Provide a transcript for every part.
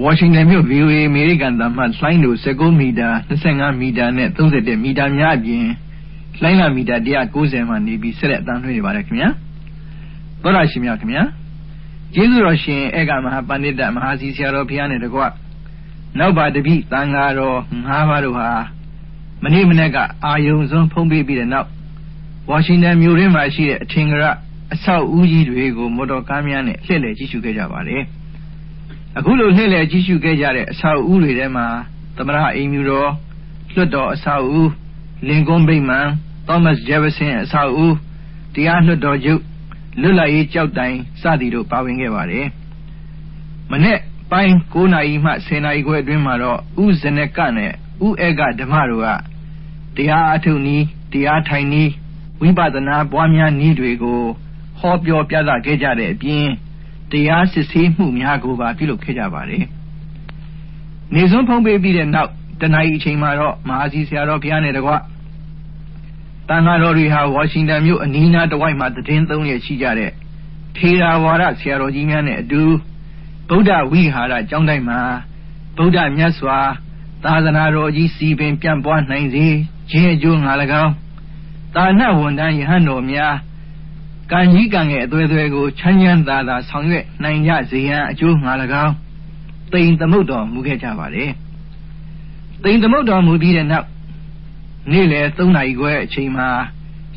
ဝါရှင်တန်မြို့ VOA အမေရိကန်တမတ်လှိုင်းတို့19မီတာ25မီတာနဲ့31မီတာများအပြင်လှိုင်းလာမီတာ190မှနေပြီးဆက်လက်အတန်းလွှင့်နေပါတယ်ခင်ဗျာသောရရှိမြခင်ဗျာကျေးဇူးတော်ရှင်ဧကမဟာပဏိတမဟာစီဆရာတော်ဘုရားနဲ့တကွနောက်ပါတပိတန်ဃာတော်၅ပါးတို့ဟာမနေ့မနေ့ကအာယုံဆုံးဖုံးပေးပြီးတဲ့နောက်ဝါရှင်တန်မြို့ရင်းမှာရှိတဲ့အထင်ကရအဆောက်အဦကြီးတွေကိုမော်တော်ကားများနဲ့လှည့်လည်ကြည့်ရှုခဲ့ကြပါတယ် အခုလိုလှည့်လည်ကြည့်ရှုခဲ့ကြတဲ့အဆောက်အဦတွေထဲမှာသမရအိမ်မြူတော်လွှတ်တော်အဆောက်အဦလင်ကွန်းဗိမာန်သောမတ်ဂျက်ဖာဆင်အဆောက်အဦတရားလွှတ်တော်ချုပ်လွတ်လပ်ရေးကြောက်တိုင်စသည်တို့ပါဝင်ခဲ့ပါတယ်မနေ့ပိုင်း9နာရီမှ10နာရီခွဲအတွင်းမှာတော့ဥဇနကနဲ့ဥဧကဓမ္မတို့ကတရားအထုတ်နည်းတရားထိုင်နည်းဝိပဿနာပွားများနည်းတွေကိုဟောပြောပြသခဲ့ကြတဲ့အပြင် တရားစစ်ဆေးမှုများကိုပါပြုလုပ်ခဲ့ကြပါတယ်။နေစွန်းဖုံးပေးပြီးတဲ့နောက်တနအီအချိန်မှာတော့မဟာစီဆရာတော်ဘုရားနဲ့တကွတန်ဃာတော်တွေဟာဝါရှင်တန်မြို့အနီးနားတဝိုက်မှာတည်င်းသုံးရရှိကြတဲ့ထေရဝါဒဆရာတော်ကြီးများနဲ့အတူဗုဒ္ဓဝိဟာရကျောင်းတိုင်းမှာဗုဒ္ဓမြတ်စွာ သာသနာတော်ကြီးစီပင်ပြန့်ပွားနိုင်စေခြင်းအကျိုးငါ၎င်းတာဏဝန်တန်းယဟန်တော်များ ကံကြီးကံငယ်အသွဲသွဲကိုချမ်းချမ်းသာသာဆောင်ရွက်နိုင်ကြစေရန်အကျိုးငါ၎င်းတိမ်သမုတ်တော်မူခဲ့ကြပါလေတိမ်သမုတ်တော်မူပြီးတဲ့နောက်နေ့လယ်3နာရီခွဲအချိန်မှာ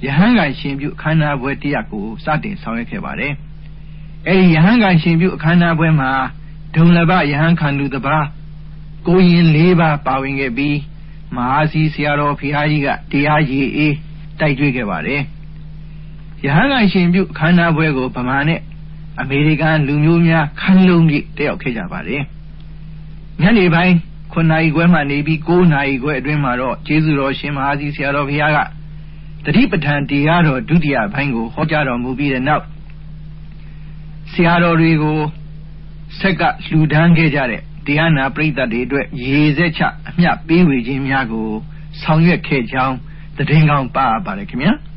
ယဟန်ကရှင်ပြုအခမ်းအနားပွဲတရက်ကိုစတင်ဆောင်ရွက်ခဲ့ပါတယ်အဲဒီယဟန်ကရှင်ပြုအခမ်းအနားပွဲမှာဒုံလဘယဟန်ခံလူတပါးကိုရင်၄ပါးပါဝင်ခဲ့ပြီးမဟာစီဆရာတော်ဖီဟာကြီးကတရားရည်အေးတိုက်ကျွေးခဲ့ပါတယ် ရဟန်းကရှင်ပြုခန္ဓာပွဲကိုဗမာနဲ့အမေရိကန်လူမျိုးများခန်းလုံးကြီးတက်ရောက်ခဲ့ကြပါတယ်ညနေပိုင်း9နာရီခွဲမှနေပြီး9နာရီခွဲအတွင်းမှာတော့ကျေးဇူးတော်ရှင်မဟာစီဆရာတော်ဘုရားကတတိပဋ္ဌာန်တရားတော်ဒုတိယပိုင်းကိုဟောကြားတော်မူပြီးတဲ့နောက်ဆရာတော်တွေကိုဆက်ကလှူဒန်းခဲ့ကြတဲ့တရားနာပရိသတ်တွေအတွက်ရေစက်ချအမျှပေးဝေခြင်းများကိုဆောင်ရွက်ခဲ့ကြောင်းတည်င်းကောင်းပါပါတယ်ခင်ဗျာ။